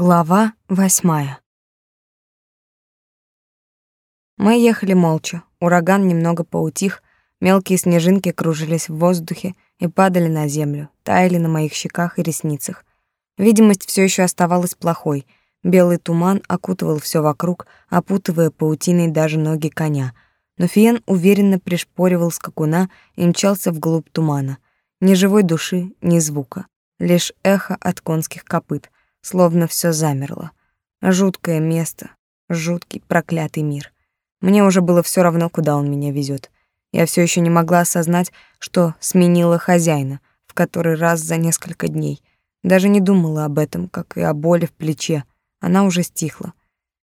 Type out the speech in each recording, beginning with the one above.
Глава восьмая. Мы ехали молча. Ураган немного поутих, мелкие снежинки кружились в воздухе и падали на землю, таяли на моих щеках и ресницах. Видимость все еще оставалась плохой. Белый туман окутывал все вокруг, опутывая паутиной даже ноги коня. Но Фиен уверенно пришпоривал скакуна и мчался вглубь тумана. Ни живой души, ни звука. Лишь эхо от конских копыт — словно все замерло. Жуткое место, жуткий проклятый мир. Мне уже было все равно, куда он меня везет. Я все еще не могла осознать, что сменила хозяина в который раз за несколько дней. Даже не думала об этом, как и о боли в плече. Она уже стихла.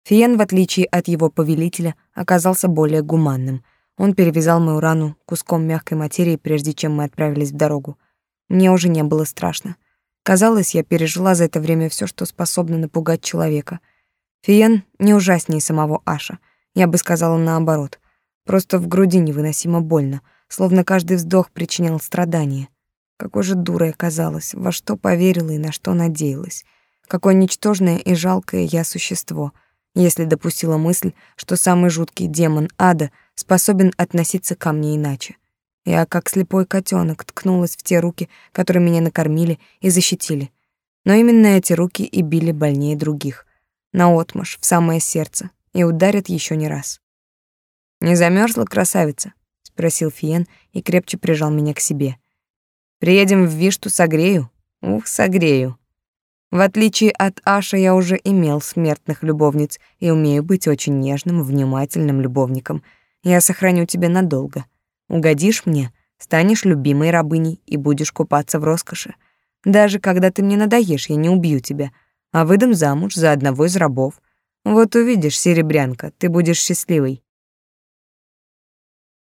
Фиен, в отличие от его повелителя, оказался более гуманным. Он перевязал мою рану куском мягкой материи, прежде чем мы отправились в дорогу. Мне уже не было страшно. Казалось, я пережила за это время все, что способно напугать человека. Фиен не ужаснее самого Аша. Я бы сказала наоборот. Просто в груди невыносимо больно, словно каждый вздох причинял страдания. Какой же дурой оказалась, во что поверила и на что надеялась. Какое ничтожное и жалкое я существо, если допустила мысль, что самый жуткий демон ада способен относиться ко мне иначе. Я, как слепой котенок, ткнулась в те руки, которые меня накормили и защитили. Но именно эти руки и били больнее других. Наотмашь, в самое сердце, и ударят еще не раз. «Не замерзла красавица?» — спросил Фиен и крепче прижал меня к себе. «Приедем в Вишту, согрею? Ух, согрею!» В отличие от Аша, я уже имел смертных любовниц и умею быть очень нежным, внимательным любовником. Я сохраню тебя надолго. Угодишь мне, станешь любимой рабыней и будешь купаться в роскоши. Даже когда ты мне надоешь, я не убью тебя, а выдам замуж за одного из рабов. Вот увидишь, серебрянка, ты будешь счастливой.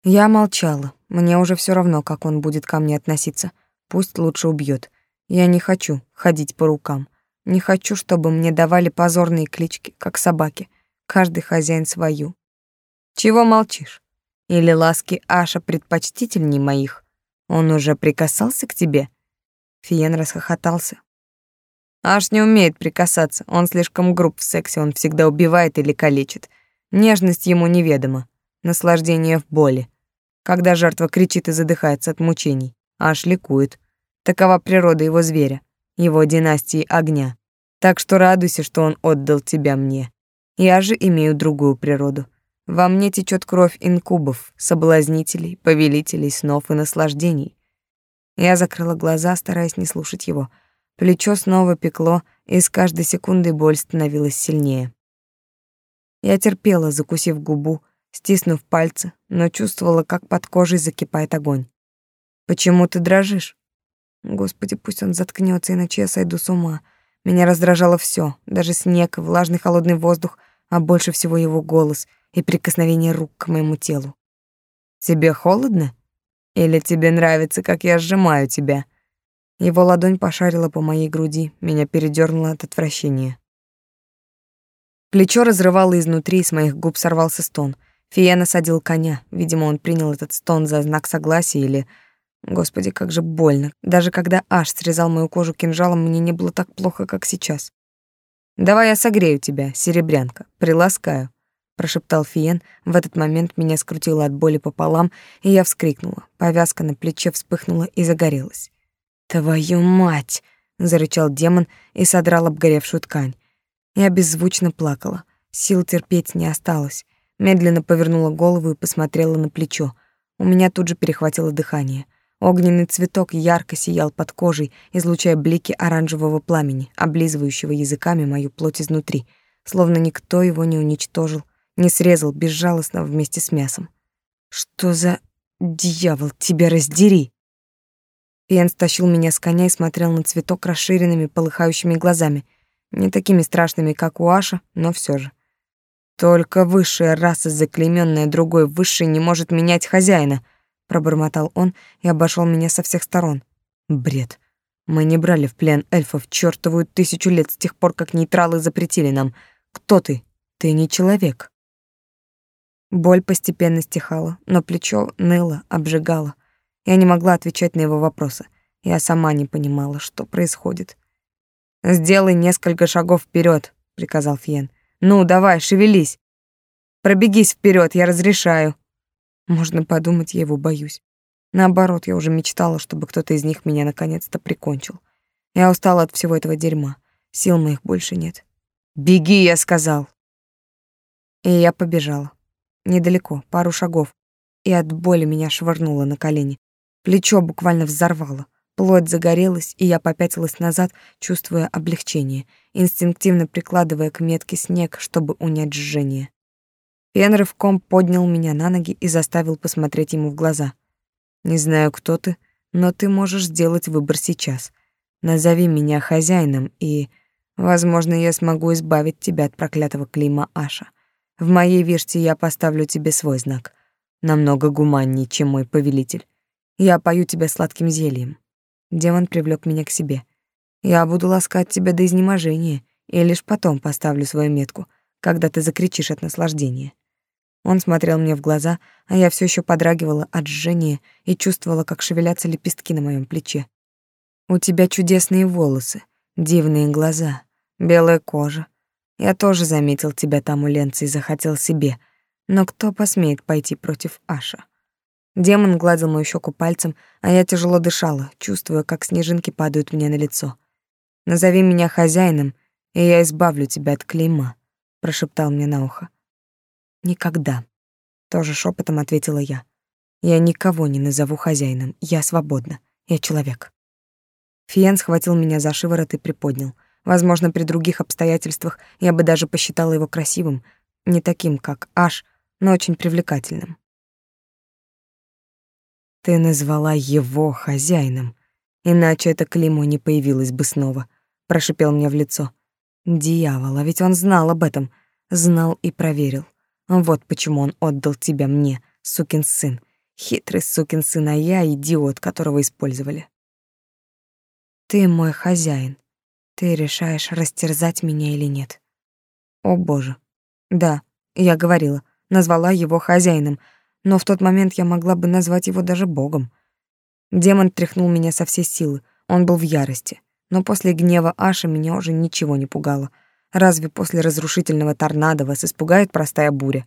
Я молчала. Мне уже все равно, как он будет ко мне относиться. Пусть лучше убьет. Я не хочу ходить по рукам. Не хочу, чтобы мне давали позорные клички, как собаки. Каждый хозяин свою. Чего молчишь? Или ласки Аша предпочтительней моих? Он уже прикасался к тебе?» Фиен расхохотался. Аш не умеет прикасаться, он слишком груб в сексе, он всегда убивает или калечит. Нежность ему неведома, наслаждение в боли. Когда жертва кричит и задыхается от мучений, Аш ликует. Такова природа его зверя, его династии огня. Так что радуйся, что он отдал тебя мне. Я же имею другую природу — во мне течет кровь инкубов, соблазнителей, повелителей снов и наслаждений. Я закрыла глаза, стараясь не слушать его. Плечо снова пекло, и с каждой секундой боль становилась сильнее. Я терпела, закусив губу, стиснув пальцы, но чувствовала, как под кожей закипает огонь. «Почему ты дрожишь?» Господи, пусть он заткнется, иначе я сойду с ума. Меня раздражало все, даже снег, влажный холодный воздух, а больше всего его голос — и прикосновение рук к моему телу. «Тебе холодно? Или тебе нравится, как я сжимаю тебя?» Его ладонь пошарила по моей груди, меня передёрнуло от отвращения. Плечо разрывало изнутри, с моих губ сорвался стон. Фиена садил коня. Видимо, он принял этот стон за знак согласия или... Господи, как же больно. Даже когда Аш срезал мою кожу кинжалом, мне не было так плохо, как сейчас. «Давай я согрею тебя, серебрянка, приласкаю прошептал Фиен. В этот момент меня скрутило от боли пополам, и я вскрикнула. Повязка на плече вспыхнула и загорелась. «Твою мать!» — зарычал демон и содрал обгоревшую ткань. Я беззвучно плакала. Сил терпеть не осталось. Медленно повернула голову и посмотрела на плечо. У меня тут же перехватило дыхание. Огненный цветок ярко сиял под кожей, излучая блики оранжевого пламени, облизывающего языками мою плоть изнутри, словно никто его не уничтожил, не срезал безжалостно вместе с мясом. Что за дьявол, тебя раздери? Пиен стащил меня с коня и смотрел на цветок расширенными, полыхающими глазами, не такими страшными, как у Аша, но все же. Только высшая раса, заклейменная другой высшей, не может менять хозяина, пробормотал он и обошел меня со всех сторон. Бред. Мы не брали в плен эльфов чертовую тысячу лет с тех пор, как нейтралы запретили нам. Кто ты? Ты не человек. Боль постепенно стихала, но плечо ныло, обжигало. Я не могла отвечать на его вопросы. Я сама не понимала, что происходит. Сделай несколько шагов вперед, приказал Фиен. Ну, давай, шевелись. Пробегись вперед, я разрешаю. Можно подумать, я его боюсь. Наоборот, я уже мечтала, чтобы кто-то из них меня наконец-то прикончил. Я устала от всего этого дерьма. Сил моих больше нет. «Беги!» — я сказал. И я побежала. Недалеко, пару шагов. И от боли меня швырнуло на колени. Плечо буквально взорвало. Плоть загорелась, и я попятилась назад, чувствуя облегчение, инстинктивно прикладывая к метке снег, чтобы унять жжение. Пен рывком поднял меня на ноги и заставил посмотреть ему в глаза. «Не знаю, кто ты, но ты можешь сделать выбор сейчас. Назови меня хозяином, и, возможно, я смогу избавить тебя от проклятого клейма Аша. В моей виште я поставлю тебе свой знак, намного гуманнее, чем мой повелитель. Я пою тебя сладким зельем». Демон привлек меня к себе. «Я буду ласкать тебя до изнеможения, и лишь потом поставлю свою метку, когда ты закричишь от наслаждения». Он смотрел мне в глаза, а я все еще подрагивала от жжения и чувствовала, как шевелятся лепестки на моем плече. «У тебя чудесные волосы, дивные глаза, белая кожа. Я тоже заметил тебя там у Ленца и захотел себе. Но кто посмеет пойти против Аша?» Демон гладил мою щеку пальцем, а я тяжело дышала, чувствуя, как снежинки падают мне на лицо. «Назови меня хозяином, и я избавлю тебя от клейма», — прошептал мне на ухо. Никогда. Тоже шепотом ответила я. Я никого не назову хозяином. Я свободна. Я человек. Фиен схватил меня за шиворот и приподнял. Возможно, при других обстоятельствах я бы даже посчитала его красивым, не таким, как Аш, но очень привлекательным. Ты назвала его хозяином, иначе это клеймо не появилось бы снова, прошипел мне в лицо. Дьявол, а ведь он знал об этом, знал и проверил. Вот почему он отдал тебя мне, сукин сын. Хитрый сукин сын, а я идиот, которого использовали. Ты мой хозяин. Ты решаешь, растерзать меня или нет. О, боже. Да, я говорила, назвала его хозяином, но в тот момент я могла бы назвать его даже богом. Демон тряхнул меня со всей силы. Он был в ярости. Но после гнева Аша меня уже ничего не пугало — Разве после разрушительного торнадо вас испугает простая буря?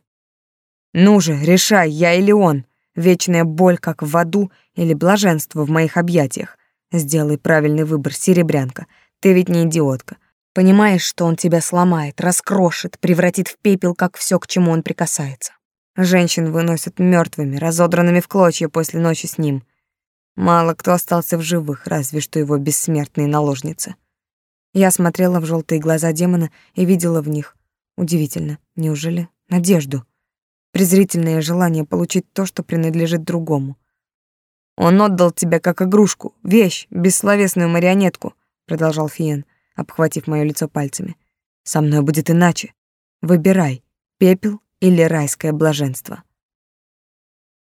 Ну же, решай, я или он. Вечная боль, как в аду, или блаженство в моих объятиях. Сделай правильный выбор, серебрянка. Ты ведь не идиотка. Понимаешь, что он тебя сломает, раскрошит, превратит в пепел, как все, к чему он прикасается. Женщин выносят мертвыми, разодранными в клочья после ночи с ним. Мало кто остался в живых, разве что его бессмертные наложницы. Я смотрела в желтые глаза демона и видела в них, удивительно, неужели, надежду, презрительное желание получить то, что принадлежит другому. Он отдал тебя как игрушку, вещь, бессловесную марионетку, продолжал Фиен, обхватив моё лицо пальцами. Со мной будет иначе. Выбирай, пепел или райское блаженство.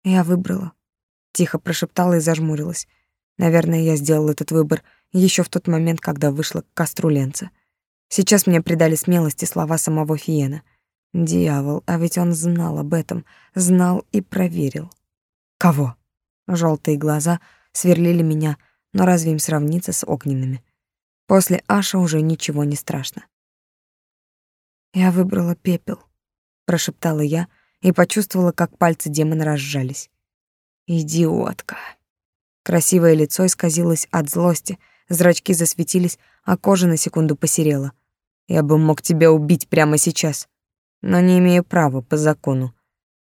Я выбрала, тихо прошептала и зажмурилась. Наверное, я сделала этот выбор еще в тот момент, когда вышла к костру Ленца. Сейчас мне придали смелости слова самого Фиена. Дьявол, а ведь он знал об этом, знал и проверил. Кого? Желтые глаза сверлили меня, но разве им сравниться с огненными? После Аша уже ничего не страшно. Я выбрала пепел, прошептала я и почувствовала, как пальцы демона разжались. Идиотка. Красивое лицо исказилось от злости, зрачки засветились, а кожа на секунду посерела. Я бы мог тебя убить прямо сейчас, но не имею права по закону.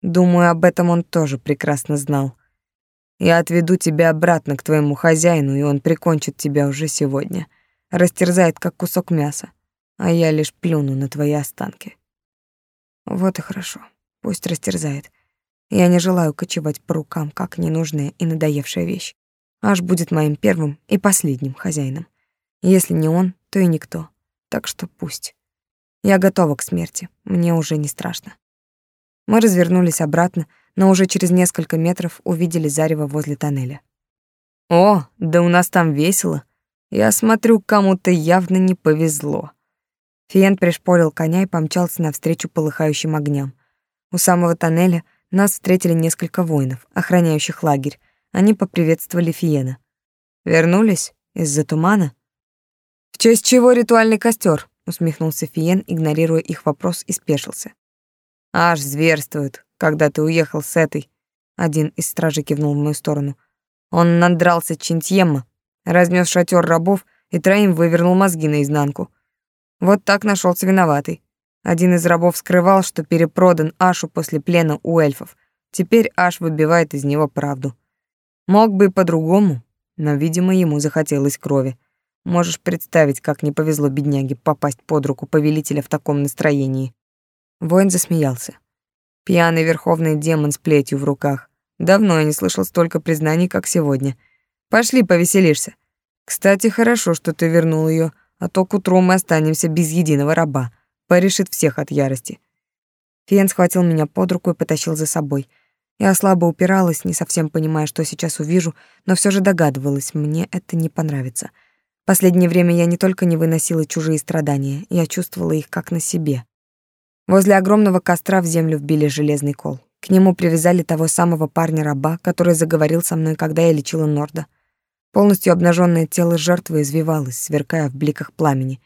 Думаю, об этом он тоже прекрасно знал. Я отведу тебя обратно к твоему хозяину, и он прикончит тебя уже сегодня. Растерзает, как кусок мяса, а я лишь плюну на твои останки. Вот и хорошо, пусть растерзает. Я не желаю кочевать по рукам, как ненужная и надоевшая вещь. Аж будет моим первым и последним хозяином. Если не он, то и никто. Так что пусть. Я готова к смерти, мне уже не страшно. Мы развернулись обратно, но уже через несколько метров увидели зарево возле тоннеля. «О, да у нас там весело. Я смотрю, кому-то явно не повезло». Фиен пришпорил коня и помчался навстречу полыхающим огням. У самого тоннеля нас встретили несколько воинов, охраняющих лагерь, они поприветствовали Фиена. Вернулись из-за тумана? В честь чего ритуальный костер? усмехнулся Фиен, игнорируя их вопрос, и спешился. Аж зверствует, когда ты уехал с этой. Один из стражей кивнул в мою сторону. Он надрался Чинтьемма, разнес шатер рабов и троим вывернул мозги наизнанку. Вот так нашелся виноватый. Один из рабов скрывал, что перепродан Ашу после плена у эльфов. Теперь Аш выбивает из него правду. Мог бы и по-другому, но, видимо, ему захотелось крови. Можешь представить, как не повезло бедняге попасть под руку повелителя в таком настроении. Воин засмеялся. Пьяный верховный демон с плетью в руках. Давно я не слышал столько признаний, как сегодня. Пошли, повеселишься. Кстати, хорошо, что ты вернул ее, а то к утру мы останемся без единого раба. Порешит всех от ярости. Фиен схватил меня под руку и потащил за собой. Я слабо упиралась, не совсем понимая, что сейчас увижу, но все же догадывалась, мне это не понравится. Последнее время я не только не выносила чужие страдания, я чувствовала их как на себе. Возле огромного костра в землю вбили железный кол. К нему привязали того самого парня-раба, который заговорил со мной, когда я лечила Норда. Полностью обнаженное тело жертвы извивалось, сверкая в бликах пламени.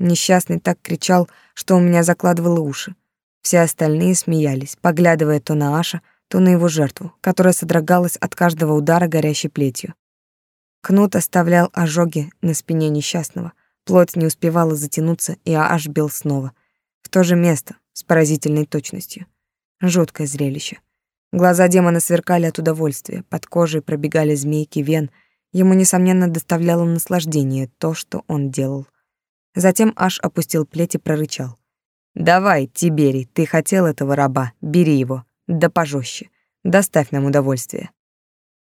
Несчастный так кричал, что у меня закладывало уши. Все остальные смеялись, поглядывая то на Аша, то на его жертву, которая содрогалась от каждого удара горящей плетью. Кнут оставлял ожоги на спине несчастного. Плоть не успевала затянуться, и Аш бил снова. В то же место, с поразительной точностью. Жуткое зрелище. Глаза демона сверкали от удовольствия, под кожей пробегали змейки вен. Ему, несомненно, доставляло наслаждение то, что он делал. Затем Аш опустил плеть и прорычал. «Давай, Тиберий, ты хотел этого раба, бери его, да пожестче. Доставь нам удовольствие».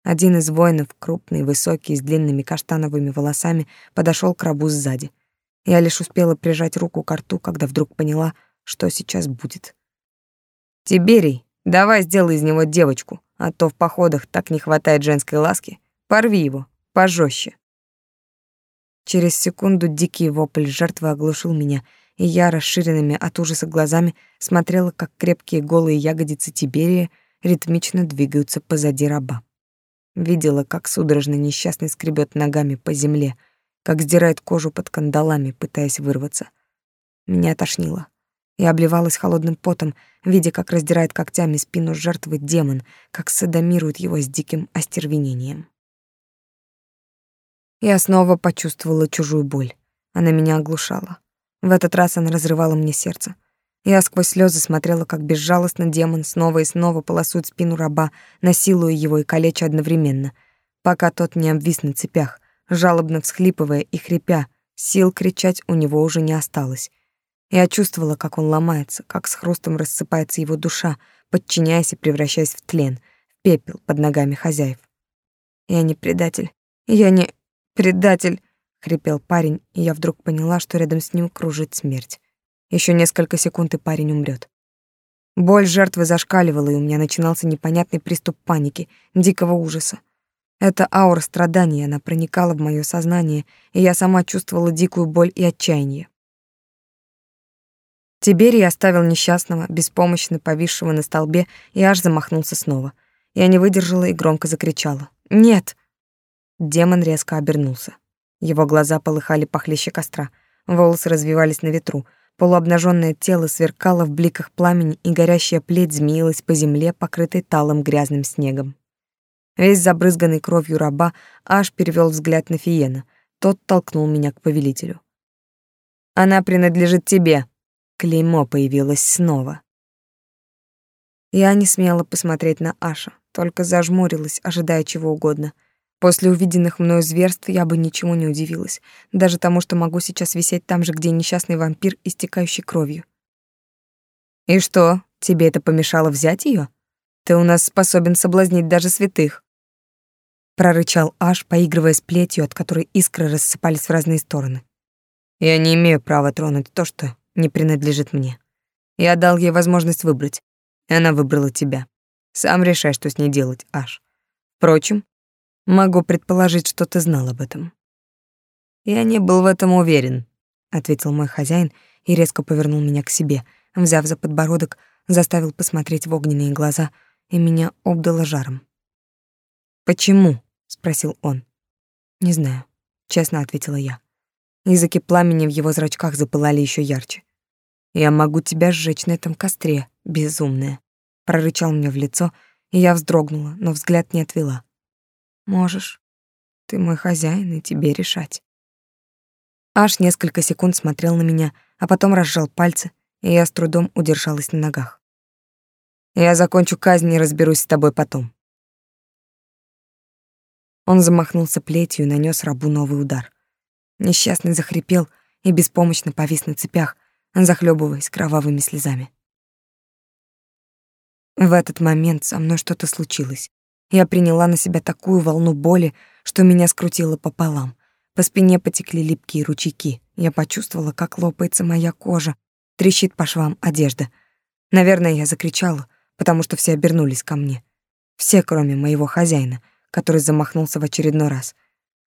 Один из воинов, крупный, высокий, с длинными каштановыми волосами, подошел к рабу сзади — я лишь успела прижать руку к рту, когда вдруг поняла, что сейчас будет. «Тиберий, давай сделай из него девочку, а то в походах так не хватает женской ласки. Порви его, пожестче. Через секунду дикий вопль жертвы оглушил меня, и я, расширенными от ужаса глазами, смотрела, как крепкие голые ягодицы Тиберия ритмично двигаются позади раба. Видела, как судорожно несчастный скребет ногами по земле — как сдирает кожу под кандалами, пытаясь вырваться. Меня тошнило. Я обливалась холодным потом, видя, как раздирает когтями спину жертвы демон, как садомирует его с диким остервенением. Я снова почувствовала чужую боль. Она меня оглушала. В этот раз она разрывала мне сердце. Я сквозь слезы смотрела, как безжалостно демон снова и снова полосует спину раба, насилуя его и калеча одновременно, пока тот не обвис на цепях, жалобно всхлипывая и хрипя, сил кричать у него уже не осталось. Я чувствовала, как он ломается, как с хрустом рассыпается его душа, подчиняясь и превращаясь в тлен, в пепел под ногами хозяев. «Я не предатель. Я не предатель», — хрипел парень, и я вдруг поняла, что рядом с ним кружит смерть. Еще несколько секунд, и парень умрет. Боль жертвы зашкаливала, и у меня начинался непонятный приступ паники, дикого ужаса. Эта аура страдания, она проникала в моё сознание, и я сама чувствовала дикую боль и отчаяние. Тиберий оставил несчастного, беспомощно повисшего на столбе, и аж замахнулся снова. Я не выдержала и громко закричала. «Нет!» Демон резко обернулся. Его глаза полыхали похлеще костра, волосы развивались на ветру, полуобнаженное тело сверкало в бликах пламени, и горящая плеть змеилась по земле, покрытой талым грязным снегом. Весь забрызганный кровью раба аж перевел взгляд на Фиена. Тот толкнул меня к повелителю. «Она принадлежит тебе». Клеймо появилось снова. Я не смела посмотреть на Аша, только зажмурилась, ожидая чего угодно. После увиденных мною зверств я бы ничему не удивилась, даже тому, что могу сейчас висеть там же, где несчастный вампир, истекающий кровью. «И что, тебе это помешало взять ее? Ты у нас способен соблазнить даже святых» прорычал Аш, поигрывая с плетью, от которой искры рассыпались в разные стороны. Я не имею права тронуть то, что не принадлежит мне. Я дал ей возможность выбрать, и она выбрала тебя. Сам решай, что с ней делать, Аш. Впрочем, могу предположить, что ты знал об этом. Я не был в этом уверен, ответил мой хозяин и резко повернул меня к себе, взяв за подбородок, заставил посмотреть в огненные глаза, и меня обдало жаром. Почему? спросил он. Не знаю, честно ответила я. Языки пламени в его зрачках запылали еще ярче. «Я могу тебя сжечь на этом костре, безумная», — прорычал мне в лицо, и я вздрогнула, но взгляд не отвела. «Можешь. Ты мой хозяин, и тебе решать». Аж несколько секунд смотрел на меня, а потом разжал пальцы, и я с трудом удержалась на ногах. «Я закончу казнь и разберусь с тобой потом». Он замахнулся плетью и нанес рабу новый удар. Несчастный захрипел и беспомощно повис на цепях, захлебываясь кровавыми слезами. В этот момент со мной что-то случилось. Я приняла на себя такую волну боли, что меня скрутило пополам. По спине потекли липкие ручейки. Я почувствовала, как лопается моя кожа, трещит по швам одежда. Наверное, я закричала, потому что все обернулись ко мне. Все, кроме моего хозяина, который замахнулся в очередной раз.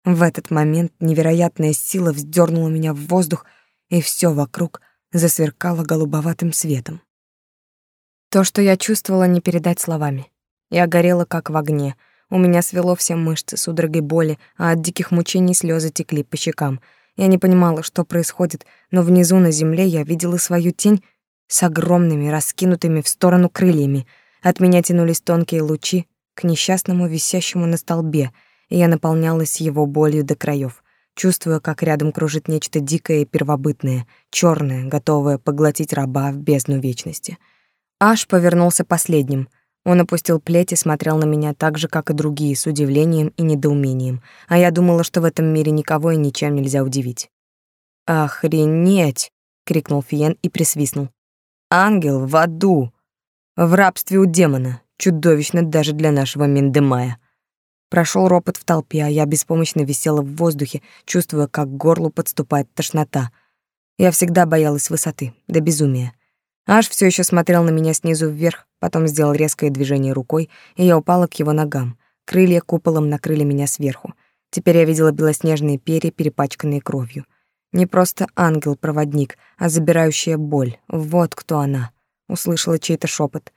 В этот момент невероятная сила вздернула меня в воздух, и все вокруг засверкало голубоватым светом. То, что я чувствовала, не передать словами. Я горела как в огне, у меня свело все мышцы судорогой боли, а от диких мучений слезы текли по щекам. Я не понимала, что происходит, но внизу на земле я видела свою тень с огромными, раскинутыми в сторону крыльями. От меня тянулись тонкие лучи к несчастному, висящему на столбе, и я наполнялась его болью до краев, чувствуя, как рядом кружит нечто дикое и первобытное, черное, готовое поглотить раба в бездну вечности. Аж повернулся последним — он опустил плеть и смотрел на меня так же, как и другие, с удивлением и недоумением, а я думала, что в этом мире никого и ничем нельзя удивить. «Охренеть!» — крикнул Фиен и присвистнул. «Ангел в аду! В рабстве у демона! Чудовищно даже для нашего Миндемая!» Прошел ропот в толпе, а я беспомощно висела в воздухе, чувствуя, как к горлу подступает тошнота. Я всегда боялась высоты, до безумия. Аж все еще смотрел на меня снизу вверх, потом сделал резкое движение рукой, и я упала к его ногам. Крылья куполом накрыли меня сверху. Теперь я видела белоснежные перья, перепачканные кровью. Не просто ангел-проводник, а забирающая боль. Вот кто она. Услышала чей-то шепот.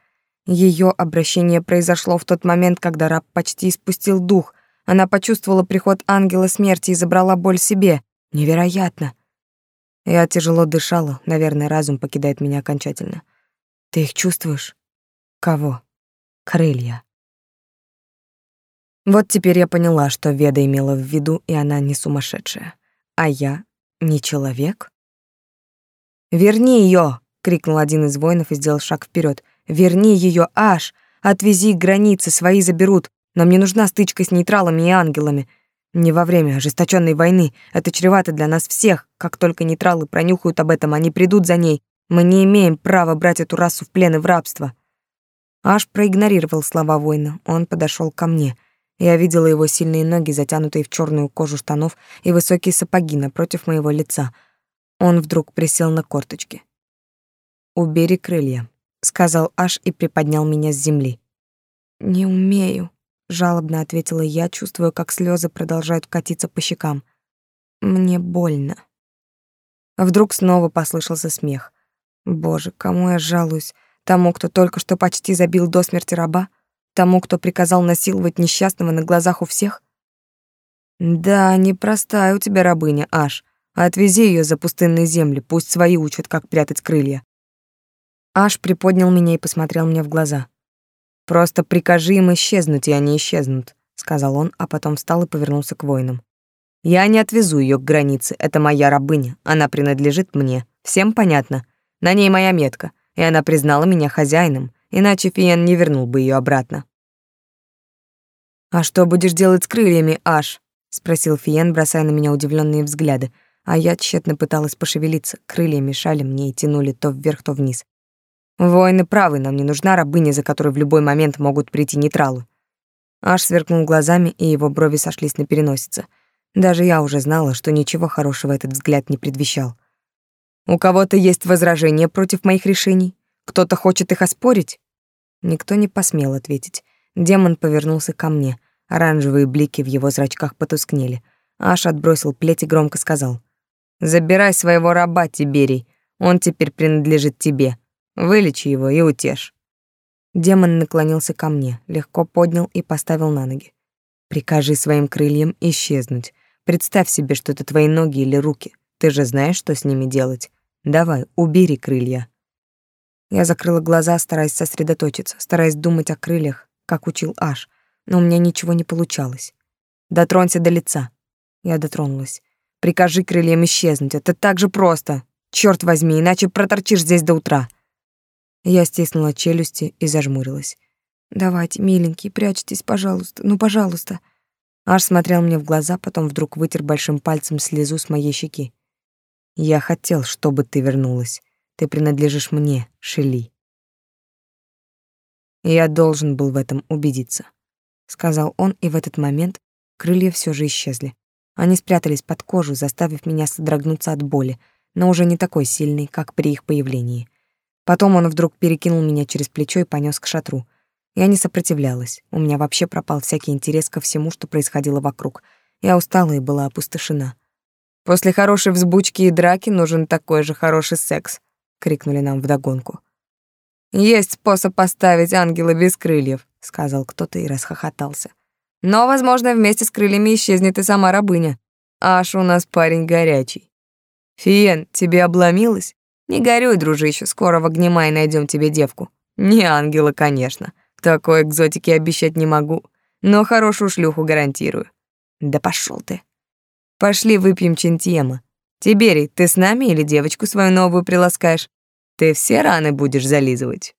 Ее обращение произошло в тот момент, когда раб почти испустил дух. Она почувствовала приход ангела смерти и забрала боль себе. Невероятно. Я тяжело дышала, наверное, разум покидает меня окончательно. Ты их чувствуешь? Кого? Крылья. Вот теперь я поняла, что Веда имела в виду, и она не сумасшедшая. А я не человек? «Верни ее! крикнул один из воинов и сделал шаг вперед. «Верни ее, Аш! Отвези к границе, свои заберут. Нам не нужна стычка с нейтралами и ангелами. Не во время ожесточенной войны. Это чревато для нас всех. Как только нейтралы пронюхают об этом, они придут за ней. Мы не имеем права брать эту расу в плен и в рабство. Аж проигнорировал слова воина. Он подошел ко мне. Я видела его сильные ноги, затянутые в черную кожу штанов, и высокие сапоги напротив моего лица. Он вдруг присел на корточки. «Убери крылья», — сказал Аш и приподнял меня с земли. «Не умею», жалобно ответила я, чувствуя, как слезы продолжают катиться по щекам. Мне больно. Вдруг снова послышался смех. Боже, кому я жалуюсь? Тому, кто только что почти забил до смерти раба? Тому, кто приказал насиловать несчастного на глазах у всех? Да, непростая у тебя рабыня, Аш. Отвези ее за пустынные земли, пусть свои учат, как прятать крылья. Аш приподнял меня и посмотрел мне в глаза. Просто прикажи им исчезнуть, и они исчезнут, сказал он, а потом встал и повернулся к воинам. Я не отвезу ее к границе, это моя рабыня, она принадлежит мне. Всем понятно? На ней моя метка, и она признала меня хозяином, иначе Фиен не вернул бы ее обратно. А что будешь делать с крыльями, Аш? спросил Фиен, бросая на меня удивленные взгляды, а я тщетно пыталась пошевелиться, крылья мешали мне и тянули то вверх, то вниз. Воины правы, нам не нужна рабыня, за которой в любой момент могут прийти нейтралы. Аж сверкнул глазами, и его брови сошлись на переносице. Даже я уже знала, что ничего хорошего этот взгляд не предвещал. У кого-то есть возражения против моих решений? Кто-то хочет их оспорить? Никто не посмел ответить. Демон повернулся ко мне. Оранжевые блики в его зрачках потускнели. Аш отбросил плеть и громко сказал: "Забирай своего раба, Тиберий. Он теперь принадлежит тебе. Вылечи его и утешь. Демон наклонился ко мне, легко поднял и поставил на ноги. Прикажи своим крыльям исчезнуть. Представь себе, что это твои ноги или руки. Ты же знаешь, что с ними делать. Давай, убери крылья. Я закрыла глаза, стараясь сосредоточиться, стараясь думать о крыльях, как учил Аш, но у меня ничего не получалось. Дотронься до лица. Я дотронулась. Прикажи крыльям исчезнуть, это так же просто. Черт возьми, иначе проторчишь здесь до утра. Я стиснула челюсти и зажмурилась. Давайте, миленький, прячьтесь, пожалуйста. Ну, пожалуйста. Аш смотрел мне в глаза, потом вдруг вытер большим пальцем слезу с моей щеки. Я хотел, чтобы ты вернулась. Ты принадлежишь мне, Шели. Я должен был в этом убедиться, сказал он, и в этот момент крылья все же исчезли. Они спрятались под кожу, заставив меня содрогнуться от боли, но уже не такой сильной, как при их появлении. Потом он вдруг перекинул меня через плечо и понес к шатру. Я не сопротивлялась. У меня вообще пропал всякий интерес ко всему, что происходило вокруг. Я устала и была опустошена. После хорошей взбучки и драки нужен такой же хороший секс крикнули нам вдогонку. Есть способ поставить ангела без крыльев, сказал кто-то и расхохотался. Но, возможно, вместе с крыльями исчезнет и сама рабыня. Аж у нас парень горячий. Фиен, тебе обломилось? Не горюй, дружище, скоро в Огнемай найдем тебе девку. Не ангела, конечно. Такой экзотики обещать не могу, но хорошую шлюху гарантирую. Да пошел ты. Пошли выпьем чентьема. Тиберий, ты с нами или девочку свою новую приласкаешь? Ты все раны будешь зализывать.